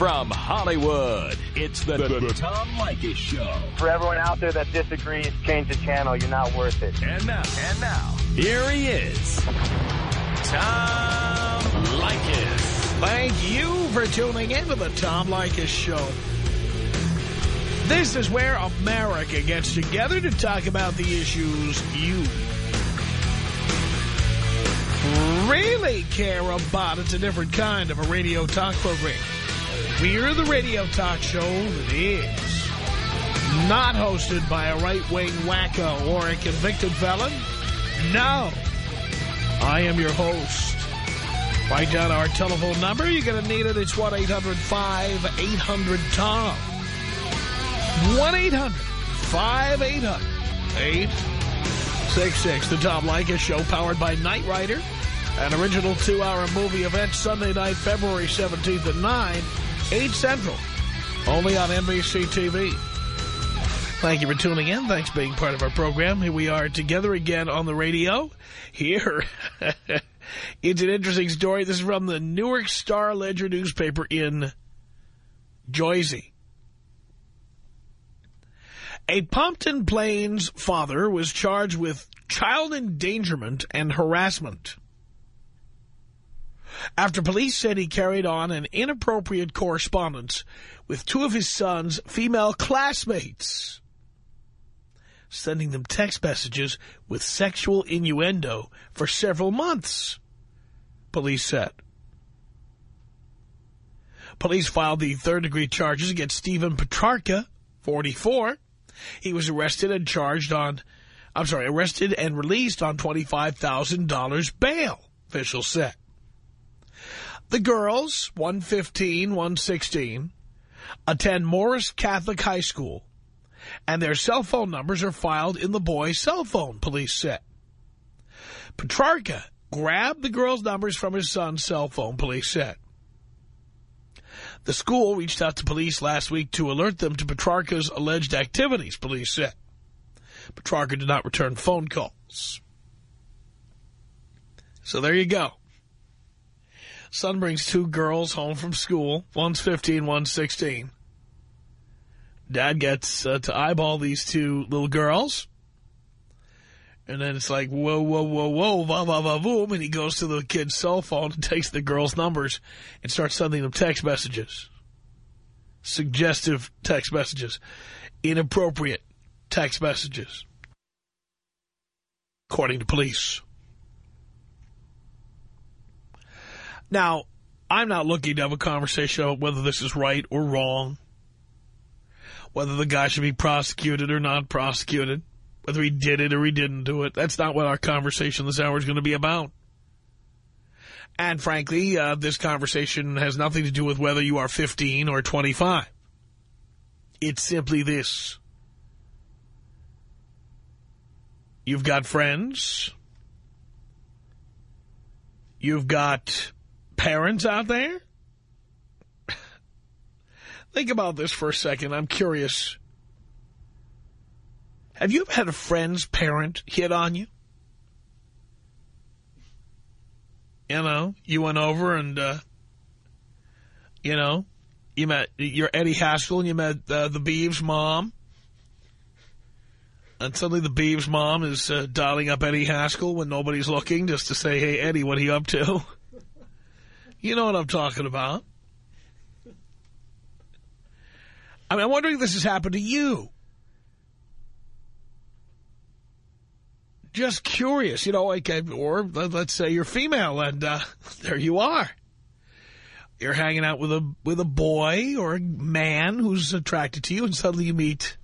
From Hollywood, it's the, the, the Tom Leykis Show. For everyone out there that disagrees, change the channel. You're not worth it. And now, and now, here he is, Tom Leykis. Thank you for tuning in to the Tom Leykis Show. This is where America gets together to talk about the issues you really care about. It's a different kind of a radio talk program. We're the radio talk show that is not hosted by a right-wing wacko or a convicted felon. No. I am your host. Write down our telephone number. You're going to need it. It's 1-800-5800-TOM. 1-800-5800-866. The Tom Leykis Show, powered by Knight Rider. An original two-hour movie event Sunday night, February 17th at 9, 8 Central. Only on NBC TV. Thank you for tuning in. Thanks for being part of our program. Here we are together again on the radio. Here, it's an interesting story. This is from the Newark Star-Ledger newspaper in Jersey. A Pompton Plains father was charged with child endangerment and harassment after police said he carried on an inappropriate correspondence with two of his son's female classmates, sending them text messages with sexual innuendo for several months, police said. Police filed the third-degree charges against Stephen Petrarca, 44. He was arrested and charged on, I'm sorry, arrested and released on $25,000 bail, officials said. The girls, 115, 116, attend Morris Catholic High School, and their cell phone numbers are filed in the boy's cell phone, police said. Petrarca grabbed the girls' numbers from his son's cell phone, police said. The school reached out to police last week to alert them to Petrarca's alleged activities, police said. Petrarca did not return phone calls. So there you go. Son brings two girls home from school. One's 15, one's 16. Dad gets uh, to eyeball these two little girls. And then it's like, whoa, whoa, whoa, whoa, va, va, va, boom. And he goes to the kid's cell phone and takes the girls' numbers and starts sending them text messages. Suggestive text messages. Inappropriate text messages. According to police. Now, I'm not looking to have a conversation about whether this is right or wrong, whether the guy should be prosecuted or not prosecuted, whether he did it or he didn't do it. That's not what our conversation this hour is going to be about. And frankly, uh, this conversation has nothing to do with whether you are 15 or 25. It's simply this. You've got friends. You've got parents out there? Think about this for a second. I'm curious. Have you ever had a friend's parent hit on you? You know, you went over and, uh, you know, you met, you're Eddie Haskell and you met uh, the Beeves mom. And suddenly the Beeves mom is uh, dialing up Eddie Haskell when nobody's looking just to say, hey, Eddie, what are you up to? You know what I'm talking about. I mean, I'm wondering if this has happened to you. Just curious, you know, like, uh, or let's say you're female and uh, there you are. You're hanging out with a with a boy or a man who's attracted to you and suddenly you meet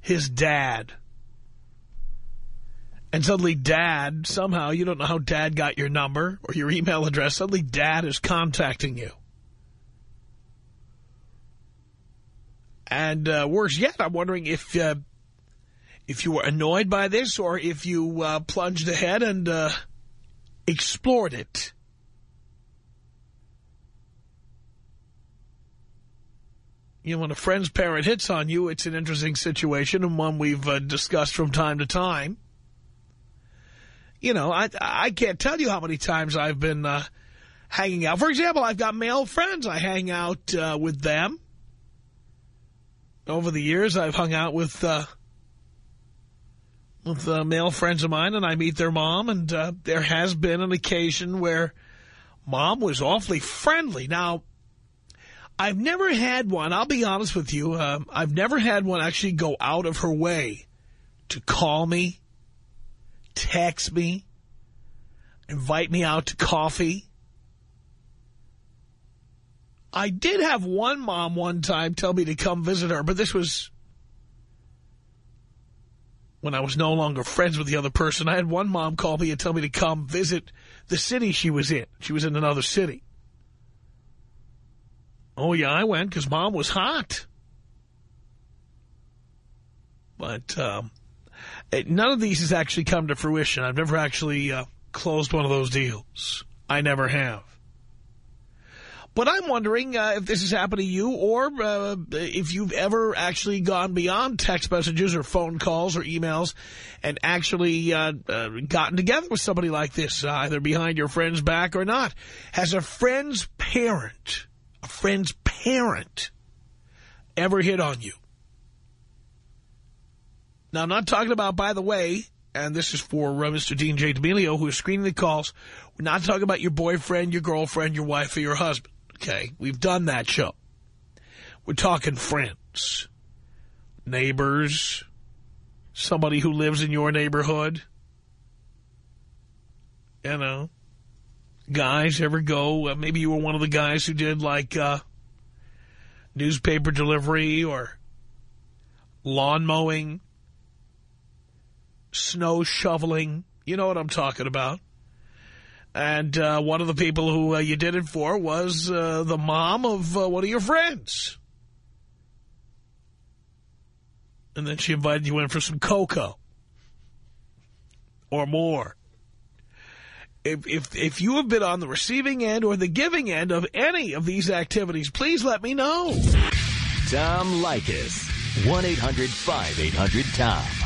his dad. And suddenly dad, somehow, you don't know how dad got your number or your email address. Suddenly dad is contacting you. And uh, worse yet, I'm wondering if uh, if you were annoyed by this or if you uh, plunged ahead and uh, explored it. You know, when a friend's parent hits on you, it's an interesting situation and one we've uh, discussed from time to time you know, I I can't tell you how many times I've been uh, hanging out. For example, I've got male friends. I hang out uh, with them. Over the years, I've hung out with uh, with uh, male friends of mine, and I meet their mom, and uh, there has been an occasion where mom was awfully friendly. Now, I've never had one, I'll be honest with you, uh, I've never had one actually go out of her way to call me, text me, invite me out to coffee. I did have one mom one time tell me to come visit her, but this was when I was no longer friends with the other person. I had one mom call me and tell me to come visit the city she was in. She was in another city. Oh, yeah, I went because mom was hot. But um, none of these has actually come to fruition. I've never actually uh, closed one of those deals. I never have. But I'm wondering uh, if this has happened to you or uh, if you've ever actually gone beyond text messages or phone calls or emails and actually uh, uh gotten together with somebody like this, uh, either behind your friend's back or not. Has a friend's parent, a friend's parent, ever hit on you? Now, I'm not talking about, by the way, and this is for uh, Mr. Dean J. D'Amelio, who is screening the calls. We're not talking about your boyfriend, your girlfriend, your wife, or your husband. Okay, we've done that show. We're talking friends, neighbors, somebody who lives in your neighborhood. You know, guys ever go, uh, maybe you were one of the guys who did like uh, newspaper delivery or lawn mowing, snow shoveling. You know what I'm talking about. And uh, one of the people who uh, you did it for was uh, the mom of uh, one of your friends. And then she invited you in for some cocoa. Or more. If, if, if you have been on the receiving end or the giving end of any of these activities, please let me know. Tom Leykis. 1-800-5800-TOM.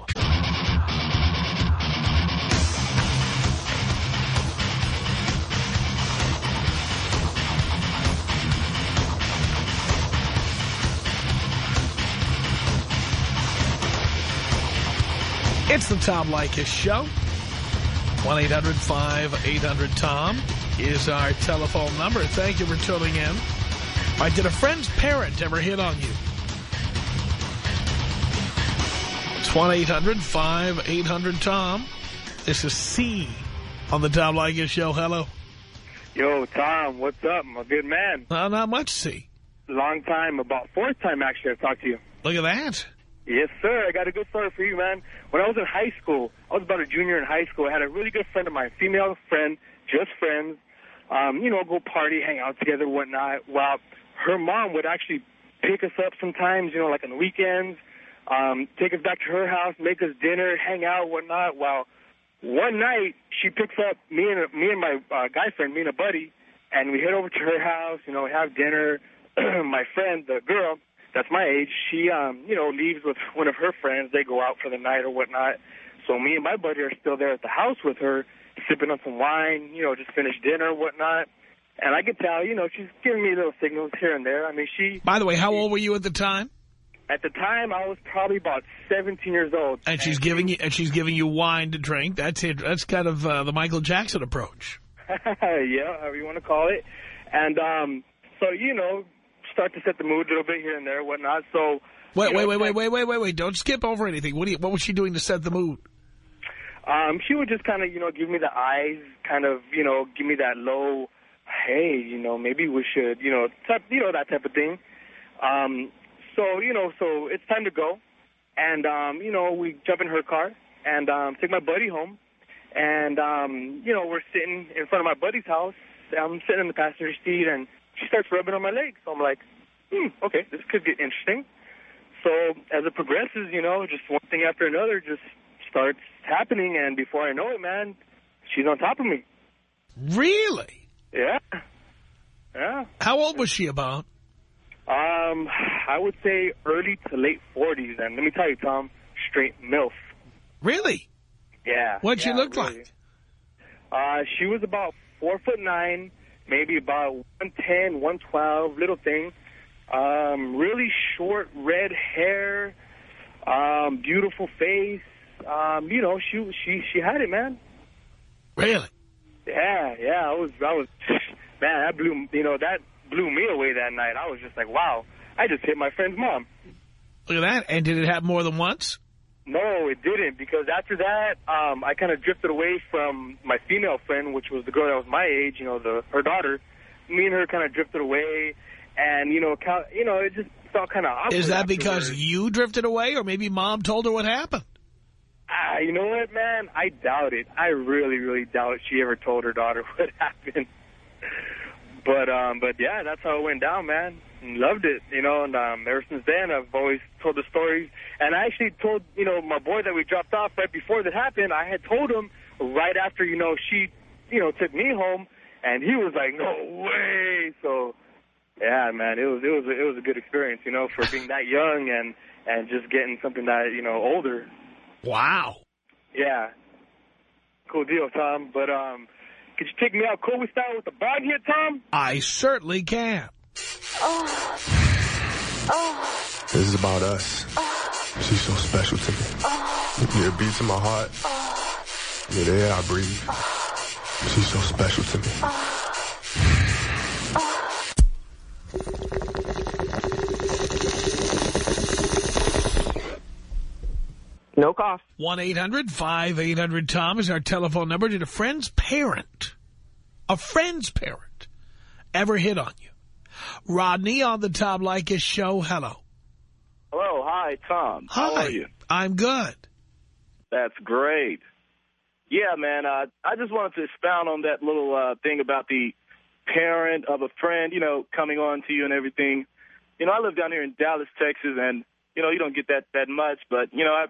It's the Tom Leykis Show. 1-800-5800-TOM is our telephone number. Thank you for tuning in. All right, did a friend's parent ever hit on you? It's 1-800-5800-TOM. This is C on the Tom Leykis Show. Hello. Yo, Tom, what's up? I'm a good man. Uh, not much C. Long time, about fourth time, actually, I've talked to you. Look at that. Yes, sir. I got a good story for you, man. When I was in high school, I was about a junior in high school. I had a really good friend of mine, female friend, just friends. Um, you know, go party, hang out together, whatnot. Well, her mom would actually pick us up sometimes, you know, like on the weekends, um, take us back to her house, make us dinner, hang out, whatnot. Well, one night she picks up me and me and my uh, guy friend, me and a buddy, and we head over to her house. You know, have dinner. my friend, the girl, that's my age, she, um, you know, leaves with one of her friends. They go out for the night or whatnot. So me and my buddy are still there at the house with her, sipping on some wine, you know, just finished dinner or whatnot. And I could tell, you know, she's giving me little signals here and there. I mean, she... By the way, how old were you at the time? At the time, I was probably about 17 years old. And she's giving you and she's giving you wine to drink. That's it. That's kind of uh, the Michael Jackson approach. yeah, however you want to call it. And um, so, you know, start to set the mood a little bit here and there, whatnot. So wait, you know, wait, wait, wait, wait, wait, wait, wait! Don't skip over anything. What do you, What was she doing to set the mood? Um, she would just kind of, you know, give me the eyes, kind of, you know, give me that low, hey, you know, maybe we should, you know, type, you know, that type of thing. Um, so, you know, so it's time to go. And, um, you know, we jump in her car and um, take my buddy home. And, um, you know, we're sitting in front of my buddy's house. I'm sitting in the passenger seat, and she starts rubbing on my leg. So I'm like, hmm, okay, this could get interesting. so as it progresses, you know, just one thing after another just starts happening, and before I know it, man, she's on top of me. Really? Yeah. Yeah. How old was she about? Um, I would say early to late 40s, and let me tell you, Tom, straight MILF. Really? Yeah. What'd she look really. like? Uh, she was about four foot nine, maybe about 110, 112, little thing. Um, really short red hair, um, beautiful face. Um, you know, she she she had it, man. Really? Yeah, yeah. I was I was man. That blew you know that blew me away that night. I was just like, wow. I just hit my friend's mom. Look at that. And did it happen more than once? No, it didn't, because after that, um, I kind of drifted away from my female friend, which was the girl that was my age, you know, the her daughter. Me and her kind of drifted away, and, you know, kind you know, it just felt kind of awkward. Is that because afterwards. you drifted away or maybe mom told her what happened? Ah, you know what, man? I doubt it. I really, really doubt she ever told her daughter what happened. But, um, but yeah, that's how it went down, man. And loved it, you know, and um, ever since then, I've always told the stories. And I actually told, you know, my boy that we dropped off right before that happened, I had told him right after, you know, she, you know, took me home, and he was like, no way. So, yeah, man, it was, it was, it was a good experience, you know, for being that young and, and just getting something that, you know, older. Wow. Yeah. Cool deal, Tom. But, um, could you take me out cool style with the bong here, Tom? I certainly can. This is about us. She's so special to me. Yeah, it beats in my heart. Yeah, the air I breathe. She's so special to me. No cough. 1-800-5800-TOM is our telephone number. Did a friend's parent, a friend's parent, ever hit on you? Rodney on the Tom Leykis show. Hello. Hello, hi, Tom. Hi. How are you? I'm good. That's great. Yeah, man, uh, I just wanted to expound on that little uh, thing about the parent of a friend, you know, coming on to you and everything. You know, I live down here in Dallas, Texas, and, you know, you don't get that that much, but, you know, I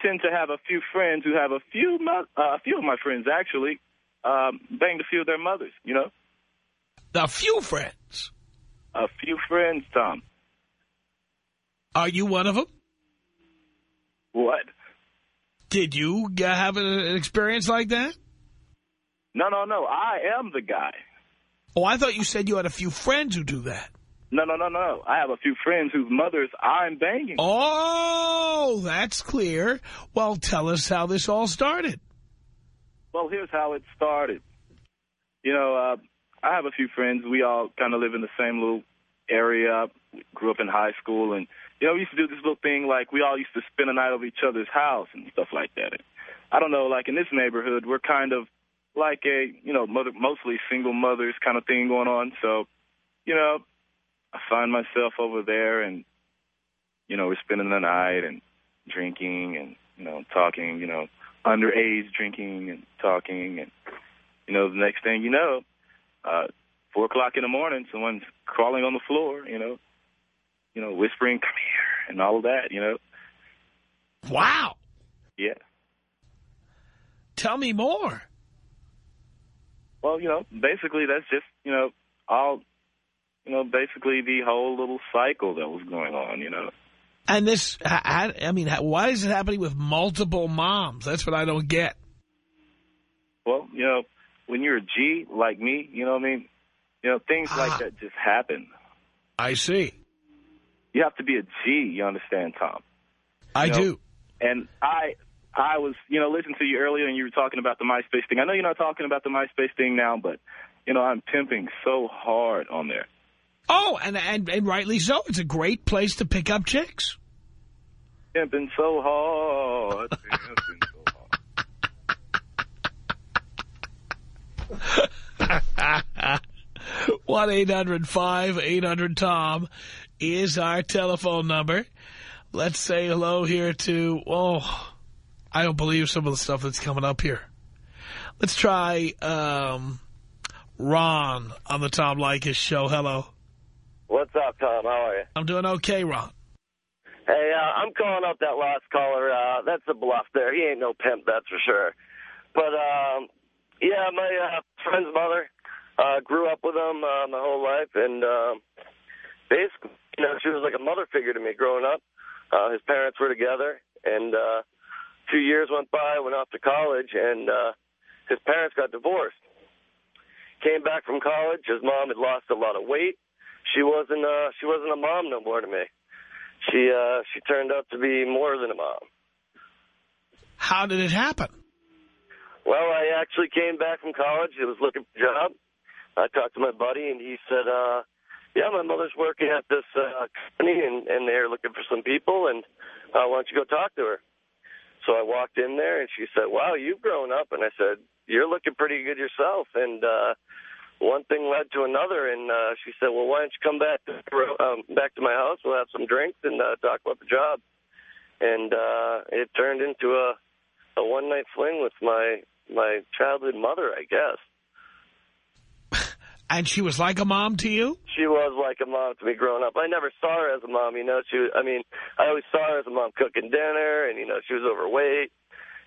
tend to have a few friends who have a few, uh, a few of my friends, actually, um, banged a few of their mothers, you know? A few friends. A few friends, Tom. Are you one of them? What? Did you have an an experience like that? No, no, no. I am the guy. Oh, I thought you said you had a few friends who do that. No, no, no, no. I have a few friends whose mothers I'm banging. Oh, that's clear. Well, tell us how this all started. Well, here's how it started. You know, uh, I have a few friends. We all kind of live in the same little area. We grew up in high school, and you know, we used to do this little thing like we all used to spend a night over each other's house and stuff like that. And I don't know, like in this neighborhood, we're kind of like a you know, mother, mostly single mothers kind of thing going on. So, you know, I find myself over there, and you know, we're spending the night and drinking and you know, talking. You know, underage drinking and talking, and you know, the next thing you know, uh, four o'clock in the morning, someone's crawling on the floor. You know, you know, whispering, "Come here," and all of that. You know, Wow. yeah. Tell me more. Well, you know, basically that's just you know all, you know, basically the whole little cycle that was going on. You know. And this, I, I mean, why is it happening with multiple moms? That's what I don't get. Well, you know, when you're a G like me, you know what I mean? You know, things Ah. like that just happen. I see. You have to be a G, you understand, Tom? I No. do. And I I was, you know, listening to you earlier and you were talking about the MySpace thing. I know you're not talking about the MySpace thing now, but, you know, I'm pimping so hard on there. Oh, and, and, and rightly so. It's a great place to pick up chicks. Pimping so hard. Pimping so hard. 1-800-5800-TOM is our telephone number. Let's say hello here to, oh, I don't believe some of the stuff that's coming up here. Let's try um, Ron on the Tom Leykis show. Hello. What's up, Tom? How are you? I'm doing okay, Ron. Hey, uh, I'm calling up that last caller. Uh, that's a bluff there. He ain't no pimp, that's for sure. But, um, yeah, my uh, friend's mother uh, grew up with him uh, my whole life, and uh, basically, you know, she was like a mother figure to me growing up. Uh, his parents were together, and uh, two years went by, went off to college, and uh, his parents got divorced. Came back from college. His mom had lost a lot of weight. She wasn't uh, she wasn't a mom no more to me she uh, she turned out to be more than a mom. How did it happen? Well, I actually came back from college. I was looking for a job. I talked to my buddy, and he said, uh, yeah, my mother's working at this uh, company, and, and they're looking for some people, and uh, why don't you go talk to her? So I walked in there, and she said, wow, you've grown up. And I said, you're looking pretty good yourself. And uh, one thing led to another, and uh, she said, "Well, why don't you come back to um, back to my house? We'll have some drinks and uh, talk about the job." And uh, it turned into a a one night fling with my my childhood mother, I guess. And she was like a mom to you? She was like a mom to me growing up. I never saw her as a mom, you know. She was, I mean, I always saw her as a mom cooking dinner, and, you know, she was overweight.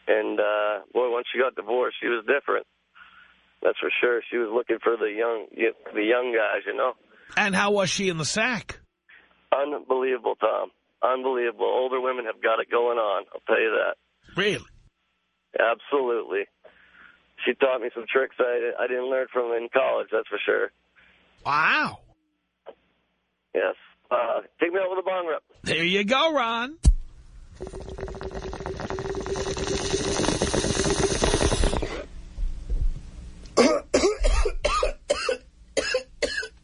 And, uh, boy, once she got divorced, she was different. That's for sure. She was looking for the young, the young guys, you know. And how was she in the sack? Unbelievable, Tom. Unbelievable. Older women have got it going on. I'll tell you that. Really? Absolutely. She taught me some tricks I, I didn't learn from in college, that's for sure. Wow. Yes. Uh, take me with a bong rip. There you go, Ron.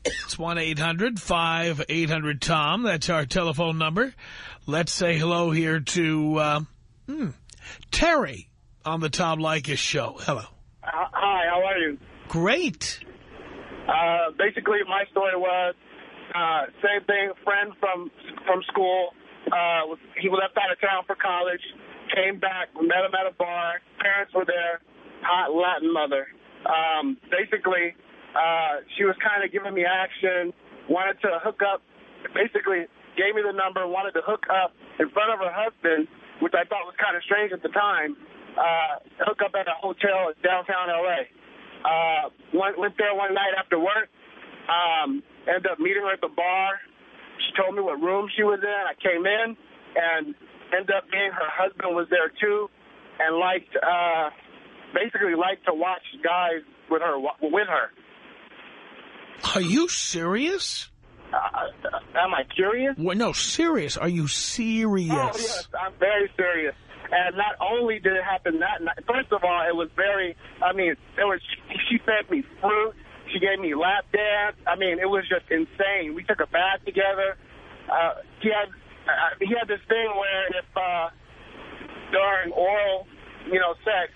It's 1-800-5800-TOM. That's our telephone number. Let's say hello here to uh, hmm, Terry on the Tom Leykis show. Hello. Hi, how are you? Great. Uh, basically, my story was uh, same thing. Friend from from school. Uh, was, he left out of town for college. Came back. Met him at a bar. Parents were there. Hot Latin mother. Um, basically, uh, she was kind of giving me action. Wanted to hook up. Basically, gave me the number. Wanted to hook up in front of her husband, which I thought was kind of strange at the time. Uh, hook up at a hotel in downtown L.A. Uh, went, went there one night after work. Um, ended up meeting her at the bar. She told me what room she was in. I came in and ended up being her husband was there too, and liked uh, basically liked to watch guys with her with her. Are you serious? Uh, am I curious? Well, no, serious. Are you serious? Oh, yes, I'm very serious. And not only did it happen that night, first of all, it was very, I mean, it was, she fed me fruit. She gave me lap dance. I mean, it was just insane. We took a bath together. Uh, he had, uh, he had this thing where if, uh, during oral, you know, sex,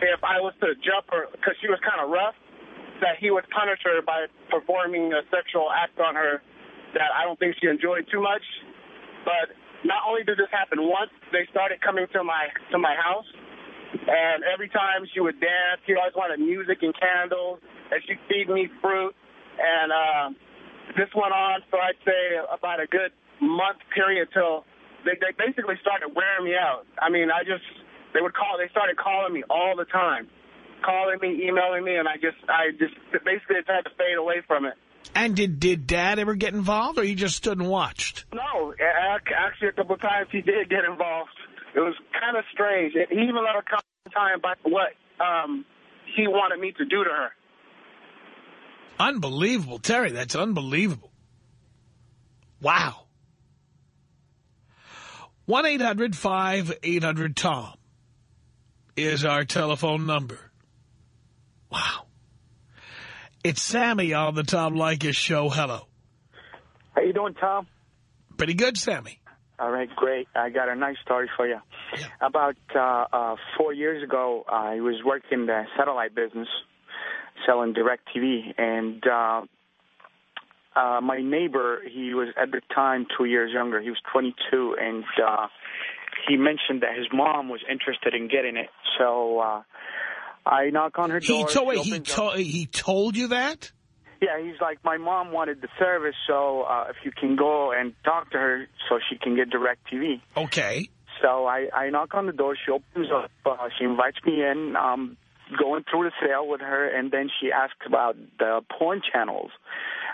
if I was to jump her, because she was kind of rough, that he would punish her by performing a sexual act on her that I don't think she enjoyed too much. But not only did this happen once, they started coming to my to my house, and every time she would dance, she always wanted music and candles, and she'd feed me fruit. And uh, this went on for I'd say about a good month period till they, they basically started wearing me out. I mean, I just they would call, they started calling me all the time calling me, emailing me, and I just, I just basically had to fade away from it. And did did Dad ever get involved, or he just stood and watched? No, actually a couple of times he did get involved. It was kind of strange. He even let her come time about what um, he wanted me to do to her. Unbelievable, Terry. That's unbelievable. Wow. 1-800-5800-TOM is our telephone number. Wow. It's Sammy on the Tom Leykis show. Hello. How you doing, Tom? Pretty good, Sammy. All right, great. I got a nice story for you. Yeah. About uh, uh, four years ago, I was working the satellite business, selling direct TV, and uh, uh, my neighbor, he was at the time two years younger. He was 22, and uh, he mentioned that his mom was interested in getting it. So uh, I knock on her door. He told, wait, he, to he told you that? Yeah, he's like, my mom wanted the service, so uh, if you can go and talk to her so she can get direct TV. Okay. So I, I knock on the door. She opens up. Uh, she invites me in. Um, going through the sale with her, and then she asks about the porn channels.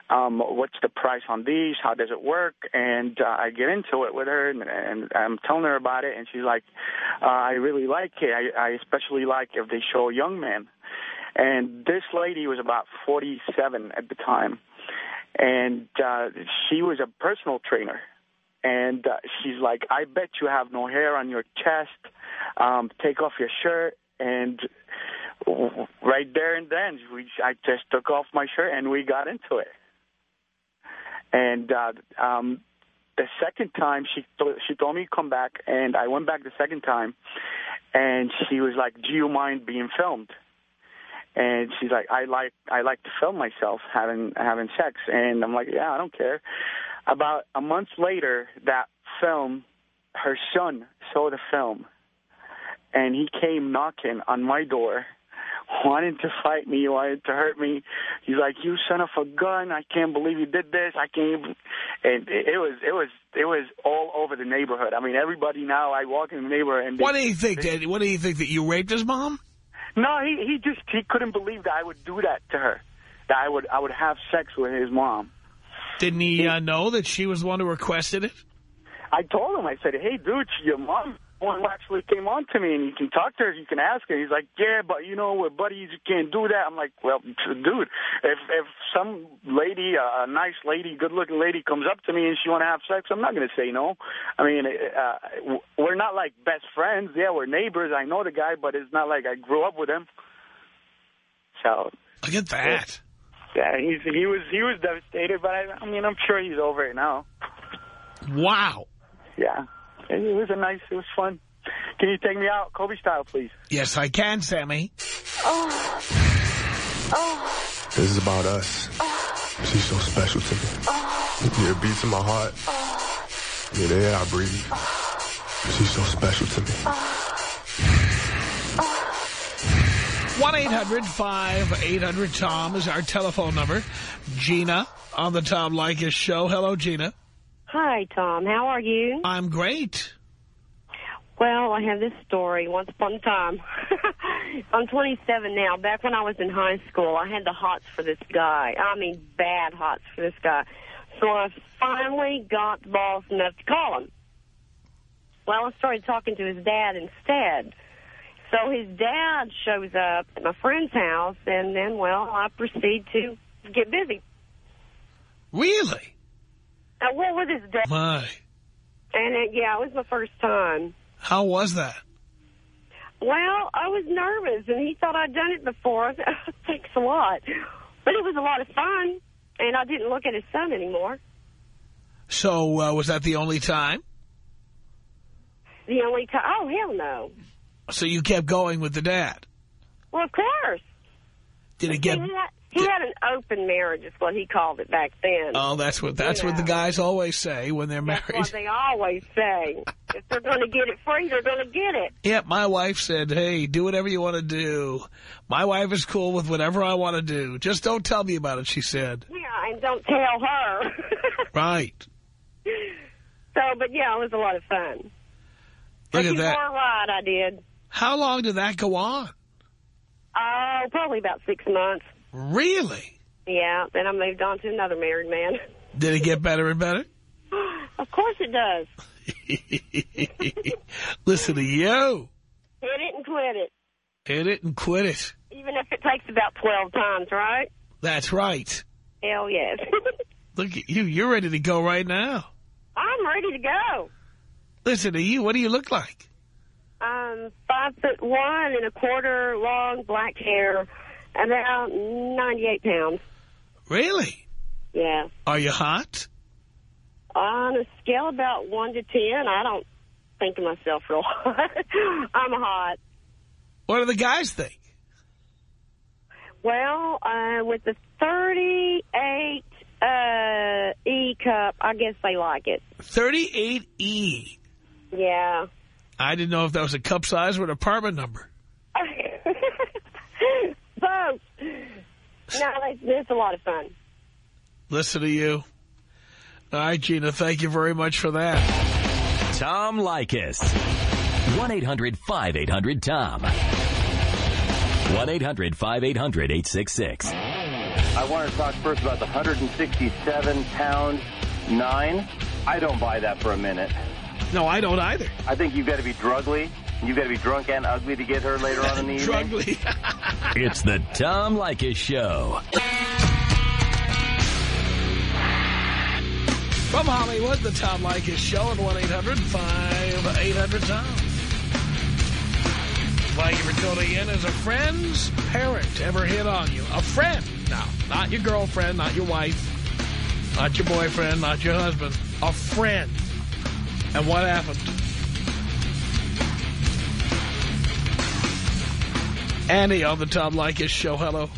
Um, what's the price on these? How does it work? And uh, I get into it with her, and, and I'm telling her about it, and she's like, uh, "I really like it. I, I especially like if they show a young man." And this lady was about 47 at the time, and uh, she was a personal trainer. And uh, she's like, I bet you have no hair on your chest. Um, take off your shirt. And right there and then, we, I just took off my shirt and we got into it. And uh, um, the second time, she th- she told me to come back, and I went back the second time, and she was like, "Do you mind being filmed?" And she's like, "I like I like to film myself having having sex," and I'm like, "Yeah, I don't care." About a month later, that film, her son saw the film, and he came knocking on my door wanting to fight me, wanted to hurt me. He's like, "You son of a gun! I can't believe you did this. I can't." Even... And it, was, it was, it was all over the neighborhood. I mean, everybody now. I walk in the neighborhood, and what do you think? That, what do you think that you raped his mom? No, he he just he couldn't believe that I would do that to her. That I would I would have sex with his mom. Didn't he uh, know that she was the one who requested it? I told him. I said, "Hey, dude, your mom one who actually came on to me, and you can talk to her, you can ask her. He's like, yeah, but you know, we're buddies, you can't do that. I'm like, well, dude, if if some lady, a nice lady, good-looking lady, comes up to me and she want to have sex, I'm not going to say no. I mean, uh, we're not like best friends. Yeah, we're neighbors. I know the guy, but it's not like I grew up with him. So look at that. Yeah, he's he was he was devastated, but I, I mean, I'm sure he's over it now. Wow. Yeah. It was a nice, it was fun. Can you take me out, Kobe style, please? Yes, I can, Sammy. Oh. Oh. This is about us. Oh. She's so special to me. Oh. Yeah, it beats in my heart. Oh. Yeah, the air I breathe. Oh. She's so special to me. Oh. Oh. one 800 tom is our telephone number. Gina on the Tom Leykis show. Hello, Gina. Hi, Tom. How are you? I'm great. Well, I have this story. Once upon a time, I'm 27 now. Back when I was in high school, I had the hots for this guy. I mean, bad hots for this guy. So I finally got the balls enough to call him. Well, I started talking to his dad instead. So his dad shows up at my friend's house, and then, well, I proceed to get busy. Really? I went with his dad. My. And, it, yeah, it was my first time. How was that? Well, I was nervous, and he thought I'd done it before. Thanks a lot. But it was a lot of fun, and I didn't look at his son anymore. So, uh, was that the only time? The only time? Oh, hell no. So you kept going with the dad? Well, of course. Did it get... He had an open marriage, is what he called it back then. Oh, that's what that's you know. what the guys always say when they're that's married. What they always say. if they're going to get it free, they're going to get it. Yeah, my wife said, hey, do whatever you want to do. My wife is cool with whatever I want to do. Just don't tell me about it, she said. Yeah, and don't tell her. right. So, but yeah, it was a lot of fun. Look but at that. right, I did. How long did that go on? Oh, uh, probably about six months. Really? Yeah, then I moved on to another married man. Did it get better and better? Of course it does. Listen to you. Hit it and quit it. Hit it and quit it. Even if it takes about 12 times, right? That's right. Hell yes. Look at you. You're ready to go right now. I'm ready to go. Listen to you. What do you look like? Um, five foot one and a quarter long black hair about 98 pounds. Really? Yeah. Are you hot? On a scale about 1 to 10, I don't think of myself real hot. I'm hot. What do the guys think? Well, uh, with the 38 uh, E cup, I guess they like it. 38E? Yeah. I didn't know if that was a cup size or an apartment number. Both. No, it's, it's a lot of fun. Listen to you. All right, Gina, thank you very much for that. Tom Leykis. 1-800-5800-TOM. 1-800-5800-866. I want to talk first about the 167 pound nine. I don't buy that for a minute. No, I don't either. I think you've got to be drugly. You've got to be drunk and ugly to get her later on in the evening. Drugly. It's the Tom Leykis Show. From Hollywood, the Tom Leykis Show at 1-800-5800-TOM. Thank you for tuning in. Has a friend's parent ever hit on you? A friend. No, not your girlfriend, not your wife, not your boyfriend, not your husband. A friend. And what happened? Andy on the Tom Leykis Show. Hello.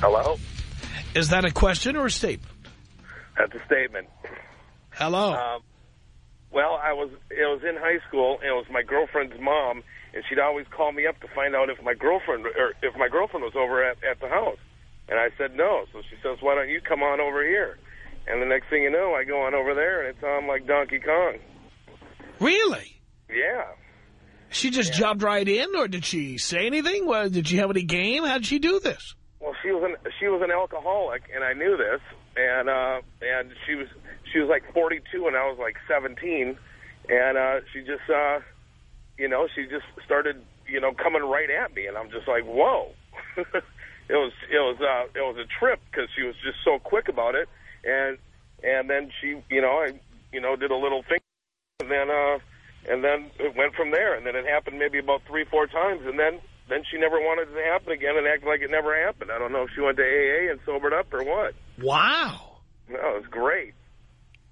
Hello? Is that a question or a statement? That's a statement. Hello. Um, well, I was it was in high school, and it was my girlfriend's mom, and she'd always call me up to find out if my girlfriend or if my girlfriend was over at, at the house. And I said no. So she says, why don't you come on over here? And the next thing you know, I go on over there, and it's on like Donkey Kong. Really? Yeah. She just jumped right in, or did she say anything? Well, did she have any game? How did she do this? Well, she was an she was an alcoholic, and I knew this. And uh, and she was she was like 42, and I was like 17, and uh, she just uh, you know she just started you know coming right at me, and I'm just like whoa. it was it was uh, it was a trip because she was just so quick about it, and and then she you know I you know did a little thing, and then uh, and then it went from there, and then it happened maybe about three four times, and then then she never wanted it to happen again and acted like it never happened. I don't know if she went to AA and sobered up or what. Wow. No, it was great.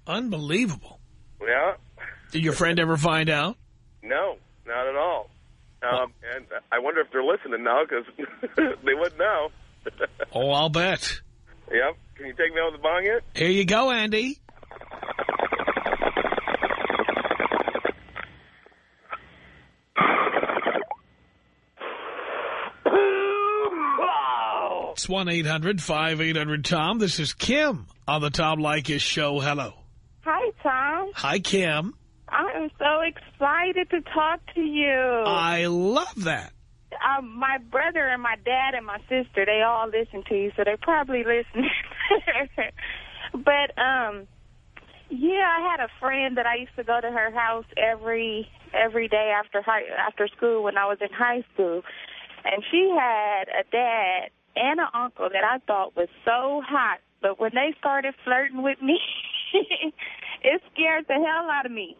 Unbelievable. Yeah. Did your friend ever find out? No, not at all. Um, and I wonder if they're listening now because they would know. Oh, I'll bet. Yep. Can you take me out with the bong yet? Here you go, Andy. It's 1-800-5800-TOM. This is Kim on the Tom Leykis Show. Hello. Hi, Tom. Hi, Kim. I am so excited to talk to you. I love that. um, my brother and my dad and my sister, they all listen to you, so they're probably listening. but, um, yeah, I had a friend that I used to go to her house every every day after high, after school when I was in high school. And she had a dad and an uncle that I thought was so hot. But when they started flirting with me, it scared the hell out of me.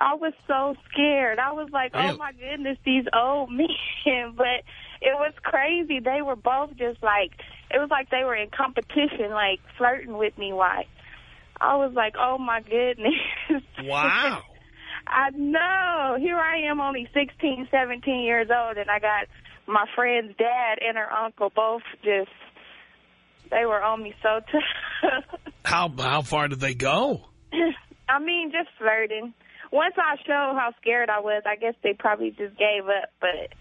I was so scared. I was like, oh, my goodness, these old men. But it was crazy. They were both just like, it was like they were in competition, like flirting with me. Why? I was like, oh, my goodness. Wow. I know. Here I am only 16, 17 years old, and I got my friend's dad and her uncle both just, they were on me so tough. How how far did they go? I mean, just flirting. Once I showed how scared I was, I guess they probably just gave up, but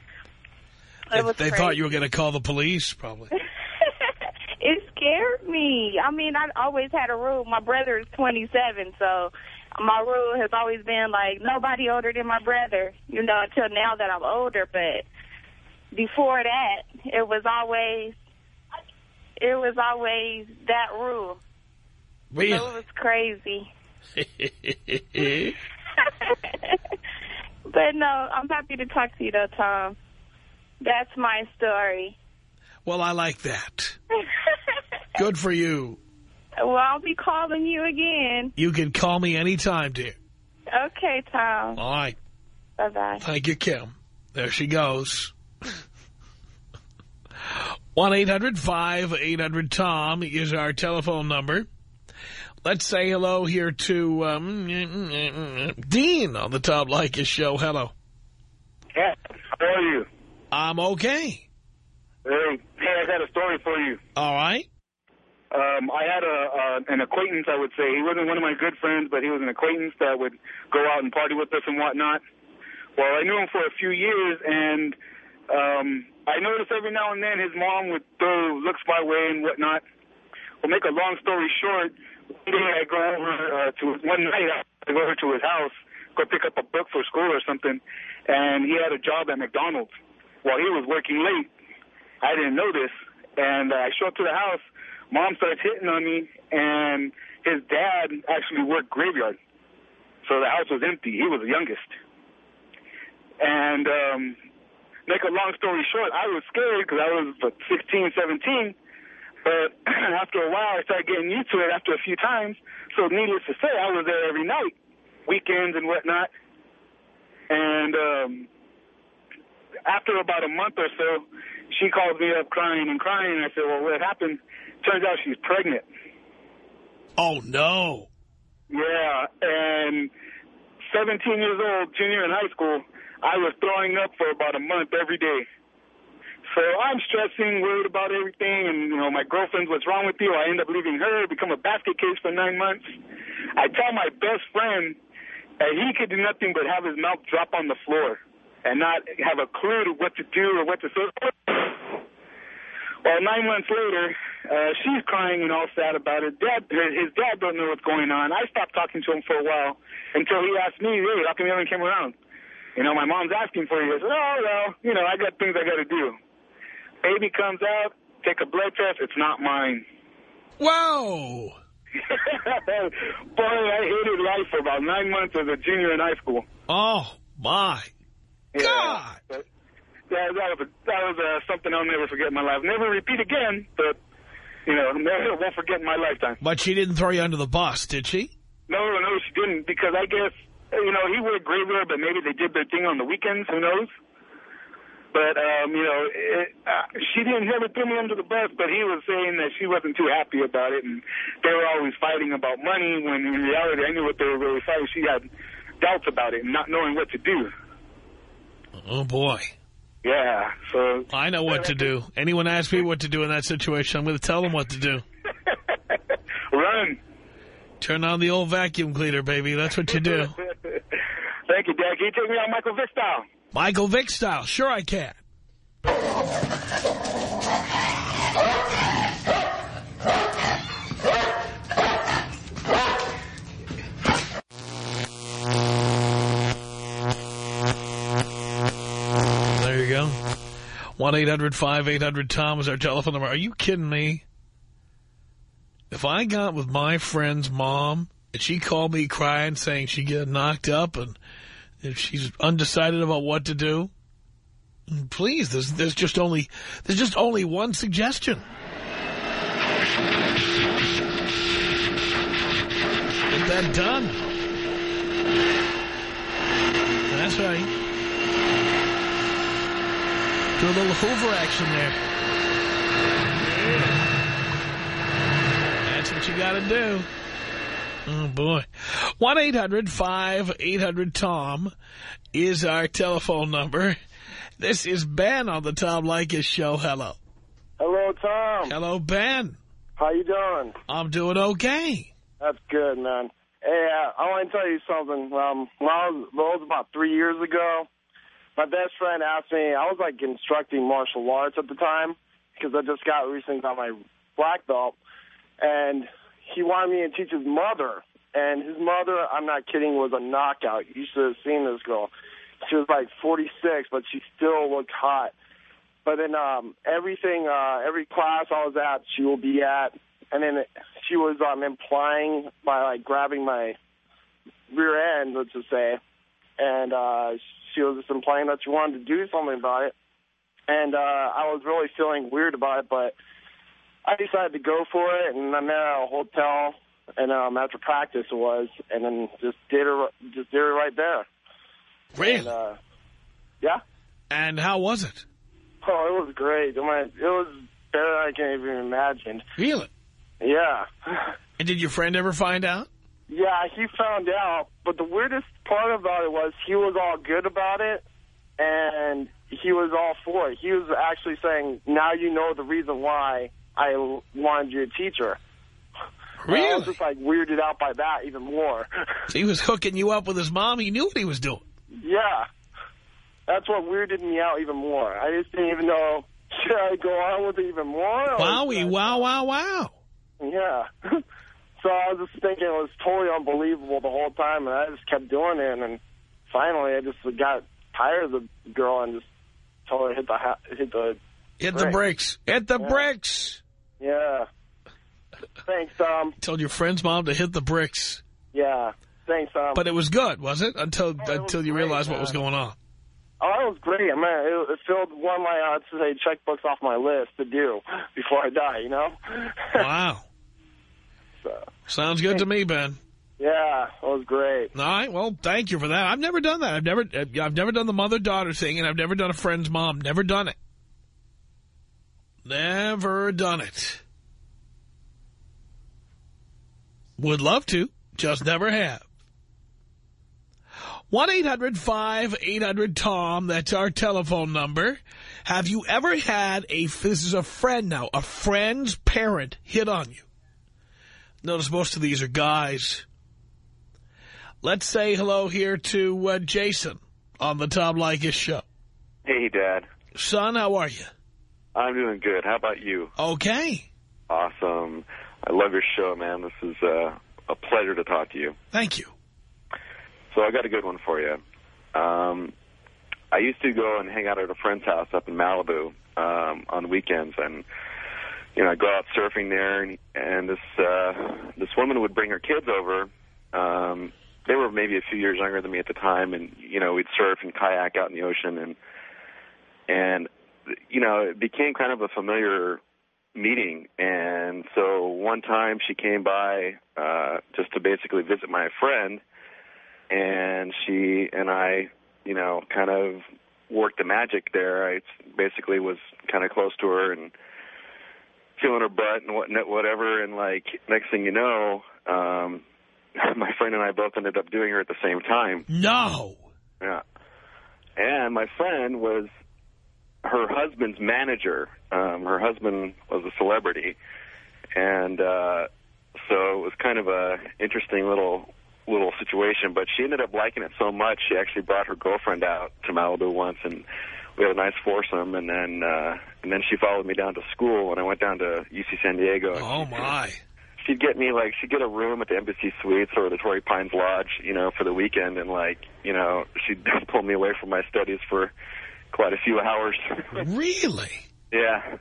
They, they thought you were going to call the police, probably. it scared me. I mean, I always had a rule. My brother is 27, so my rule has always been like nobody older than my brother, you know, until now that I'm older. But before that, it was always it was always that rule. Really? So it was crazy. but no, I'm happy to talk to you though, Tom. That's my story. well, I like that. Good for you. Well, I'll be calling you again. You can call me anytime, dear. Okay, Tom. All right. Bye-bye. Thank you, Kim. There she goes. 1-800-5800-TOM is our telephone number. Let's say hello here to um, Dean on the Tom Leykis show. Hello. Yeah, how are you? I'm okay. Hey, hey, I got a story for you. All right. Um, I had a uh, an acquaintance, I would say. He wasn't one of my good friends, but he was an acquaintance that would go out and party with us and whatnot. Well, I knew him for a few years, and um, I notice every now and then his mom would throw looks my way and whatnot. Well, make a long story short, one day I go over uh, to one night I go over to his house, go pick up a book for school or something, and he had a job at McDonald's while he was working late. I didn't know this, and I show up to the house. Mom starts hitting on me, and his dad actually worked graveyard, so the house was empty. He was the youngest, and um, make a long story short, I was scared because I was what, 16, 17. But after a while, I started getting used to it after a few times. So needless to say, I was there every night, weekends and whatnot. And um, after about a month or so, she calls me up crying and crying. I said, well, what happened? Turns out she's pregnant. Oh, no. Yeah, and 17 years old, junior in high school, I was throwing up for about a month every day. So I'm stressing, worried about everything, and, you know, my girlfriend's, what's wrong with you? I end up leaving her, become a basket case for nine months. I tell my best friend that he could do nothing but have his mouth drop on the floor and not have a clue to what to do or what to say. Well, nine months later, uh, she's crying and all sad about it. Dad, his dad don't know what's going on. I stopped talking to him for a while until he asked me, hey, how come you haven't came around? You know, my mom's asking for you. I said, oh, well, you know, I got things I got to do. Baby comes out, take a blood test. It's not mine. Whoa. Boy, I hated life for about nine months as a junior in high school. Oh, my yeah, God. But, yeah, that was, that was uh, something I'll never forget in my life. Never repeat again, but, you know, never won't forget in my lifetime. But she didn't throw you under the bus, did she? No, no, she didn't, because I guess, you know, he worked graveyard, but maybe they did their thing on the weekends. Who knows? But, um, you know, it, uh, she didn't ever throw me under the bus, but he was saying that she wasn't too happy about it, and they were always fighting about money, when in reality I knew what they were really fighting. She had doubts about it and not knowing what to do. Oh, boy. Yeah, so... I know what to do. Anyone asks me what to do in that situation, I'm going to tell them what to do. Run. Turn on the old vacuum cleaner, baby. That's what you do. Thank you, Dad. Can you take me on Michael Vick style? Michael Vick style. Sure I can. There you go. 1-800-5800-TOM is our telephone number. Are you kidding me? If I got with my friend's mom and she called me crying saying she get knocked up and if she's undecided about what to do, please, there's, there's just only there's just only one suggestion. Get that done. That's right. Do a little Hoover action there. That's what you got to do. Oh, boy. 1-800-5800-TOM is our telephone number. This is Ben on the Tom Leykis show. Hello. Hello, Tom. Hello, Ben. How you doing? I'm doing okay. That's good, man. Hey, uh, I want to tell you something. Um, when I was, well, it was about three years ago, my best friend asked me, I was like instructing martial arts at the time because I just got recently got my black belt, and he wanted me to teach his mother. And his mother, I'm not kidding, was a knockout. You should have seen this girl. She was like 46, but she still looked hot. But then um, everything, uh, every class I was at, she will be at. And then she was um, implying by like grabbing my rear end, let's just say. And uh, she was just implying that she wanted to do something about it. And uh, I was really feeling weird about it, but I decided to go for it, and I'm at a hotel, and um, after practice it was, and then just did it, just did it right there. Really? And, uh, yeah. And how was it? Oh, it was great. It was better than I can even imagine. Really? Yeah. And did your friend ever find out? Yeah, he found out, but the weirdest part about it was he was all good about it, and he was all for it. He was actually saying, now you know the reason why I wanted you to teach her. Really? I was just like weirded out by that even more. So he was hooking you up with his mom. He knew what he was doing. yeah. that's what weirded me out even more. I just didn't even know, should I go on with it even more? or Wowie, wow, wow, wow. Yeah. so I was just thinking it was totally unbelievable the whole time, and I just kept doing it, and finally I just got tired of the girl and just told her hit the, hit the, Hit the Right. brakes. Hit the Yeah. bricks. Yeah. Thanks, Tom. Told your friend's mom to hit the bricks. Yeah. Thanks, Tom. But it was good, was it? Until Oh, it until you great, realized what was going on. Oh, it was great. I mean, it, filled one of my, uh, let's say, checkbooks off my list to do before I die, you know? Wow. so, Sounds good to me, Ben. yeah, it was great. All right. Well, thank you for that. I've never done that. I've never uh, I've never done the mother-daughter thing, and I've never done a friend's mom. Never done it. Never done it. Would love to, just never have. 1-800-5800-TOM, that's our telephone number. Have you ever had a, this is a friend now, a friend's parent hit on you? Notice most of these are guys. Let's say hello here to uh, Jason on the Tom Leykis show. Hey, Dad. Son, how are you? I'm doing good. How about you? Okay. Awesome. I love your show, man. This is uh, a pleasure to talk to you. Thank you. So I got a good one for you. Um, I used to go and hang out at a friend's house up in Malibu um, on weekends, and you know, I'd go out surfing there, and, and this uh, this woman would bring her kids over. Um, they were maybe a few years younger than me at the time, and you know, we'd surf and kayak out in the ocean, and and you know, it became kind of a familiar meeting. And so one time she came by uh, just to basically visit my friend, and she and I, you know, kind of worked the magic there. I basically was kind of close to her and feeling her butt and what whatever. And like next thing you know, um, my friend and I both ended up doing her at the same time. No. Yeah. And my friend was her husband's manager. Um, her husband was a celebrity, and uh, so it was kind of a interesting little little situation. But she ended up liking it so much, she actually brought her girlfriend out to Malibu once, and we had a nice foursome. And then uh, and then she followed me down to school, and I went down to UC San Diego. Oh, my. she'd get me like she'd get a room at the Embassy Suites or the Torrey Pines Lodge, you know, for the weekend, and like you know she'd pull me away from my studies for quite a few hours. Really? yeah,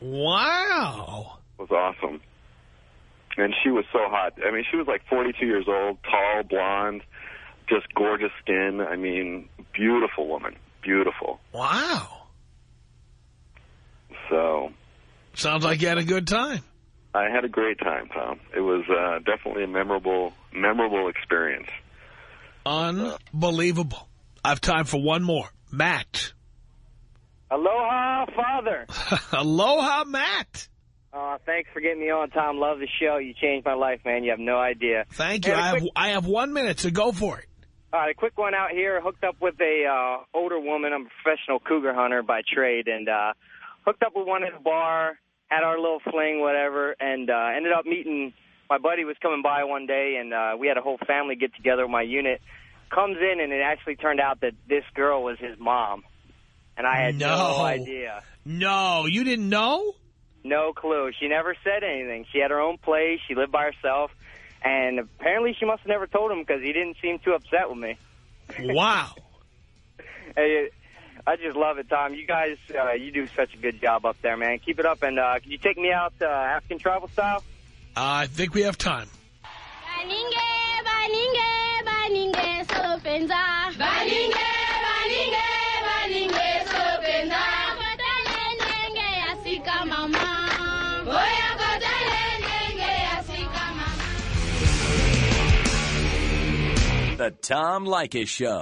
Wow. it was awesome. And she was so hot. I mean, she was like 42 years old, tall, blonde, just gorgeous skin. I mean, beautiful woman, beautiful. Wow. So Sounds like you had a good time. I had a great time, Tom. It was uh, definitely a memorable, memorable experience. Unbelievable. I have time for one more. Matt. Aloha, Father. Aloha, Matt. Uh, thanks for getting me on, Tom. Love the show. You changed my life, man. You have no idea. Thank you. I have, I have one minute, so go for it. All right, a quick one out here. Hooked up with a uh, older woman. I'm a professional cougar hunter by trade, and uh, hooked up with one at a bar. Had our little fling, whatever, and uh, ended up meeting. My buddy was coming by one day, and uh, we had a whole family get together with my unit. Comes in, and it actually turned out that this girl was his mom, and I had No. no idea. No, you didn't know? No clue. She never said anything. She had her own place. She lived by herself. And apparently she must have never told him because he didn't seem too upset with me. Wow. Hey, I just love it, Tom. You guys, uh, you do such a good job up there, man. Keep it up. And uh, can you take me out uh, African travel style? I think we have time. Baninge, baninge, baninge, sopenza. Baninge, baninge, baninge, sopenza. Kotele nenge asika mama. Oya kotele nenge asika mama. The Tom Leykis Show.